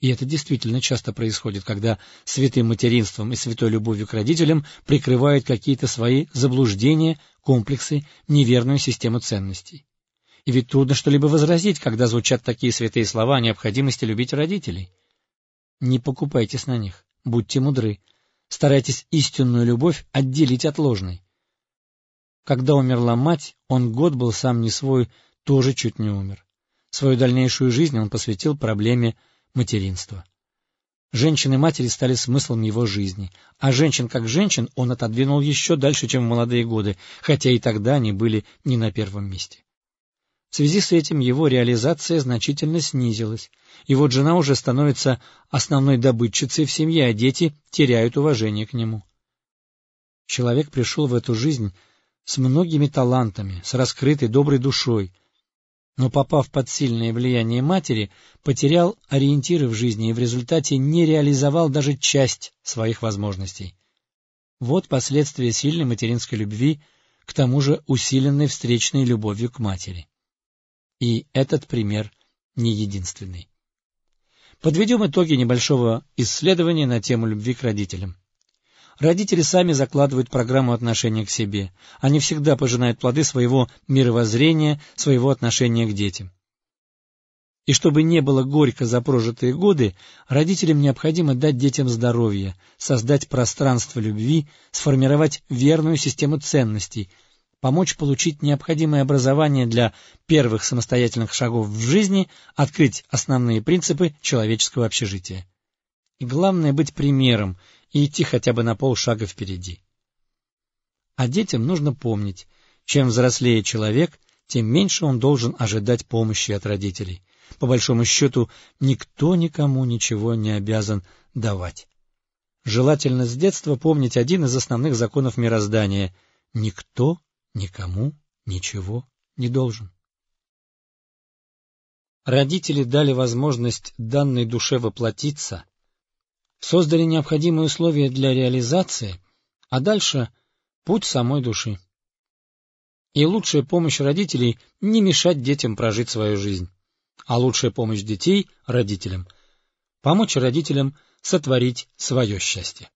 И это действительно часто происходит, когда святым материнством и святой любовью к родителям прикрывают какие-то свои заблуждения, комплексы, неверную систему ценностей. И ведь трудно что-либо возразить, когда звучат такие святые слова о необходимости любить родителей. Не покупайтесь на них, будьте мудры, старайтесь истинную любовь отделить от ложной. Когда умерла мать, он год был сам не свой, тоже чуть не умер. Свою дальнейшую жизнь он посвятил проблеме материнства. Женщины-матери стали смыслом его жизни, а женщин как женщин он отодвинул еще дальше, чем в молодые годы, хотя и тогда они были не на первом месте. В связи с этим его реализация значительно снизилась, и вот жена уже становится основной добытчицей в семье, а дети теряют уважение к нему. Человек пришел в эту жизнь с многими талантами, с раскрытой доброй душой, но, попав под сильное влияние матери, потерял ориентиры в жизни и в результате не реализовал даже часть своих возможностей. Вот последствия сильной материнской любви, к тому же усиленной встречной любовью к матери. И этот пример не единственный. Подведем итоги небольшого исследования на тему любви к родителям. Родители сами закладывают программу отношения к себе. Они всегда пожинают плоды своего мировоззрения, своего отношения к детям. И чтобы не было горько за прожитые годы, родителям необходимо дать детям здоровье, создать пространство любви, сформировать верную систему ценностей, помочь получить необходимое образование для первых самостоятельных шагов в жизни, открыть основные принципы человеческого общежития. И главное — быть примером и идти хотя бы на полшага впереди. А детям нужно помнить, чем взрослее человек, тем меньше он должен ожидать помощи от родителей. По большому счету, никто никому ничего не обязан давать. Желательно с детства помнить один из основных законов мироздания — никто никому ничего не должен. Родители дали возможность данной душе воплотиться, создали необходимые условия для реализации, а дальше путь самой души. И лучшая помощь родителей — не мешать детям прожить свою жизнь, а лучшая помощь детей — родителям — помочь родителям сотворить свое счастье.